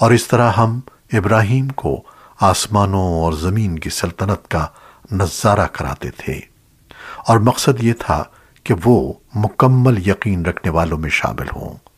اور اس طرح ہم ابراہیم کو آسمانوں اور زمین کی سلطنت کا نظارہ کراتے تھے۔ اور مقصد یہ تھا کہ وہ مکمل یقین رکھنے والوں میں شامل ہوں۔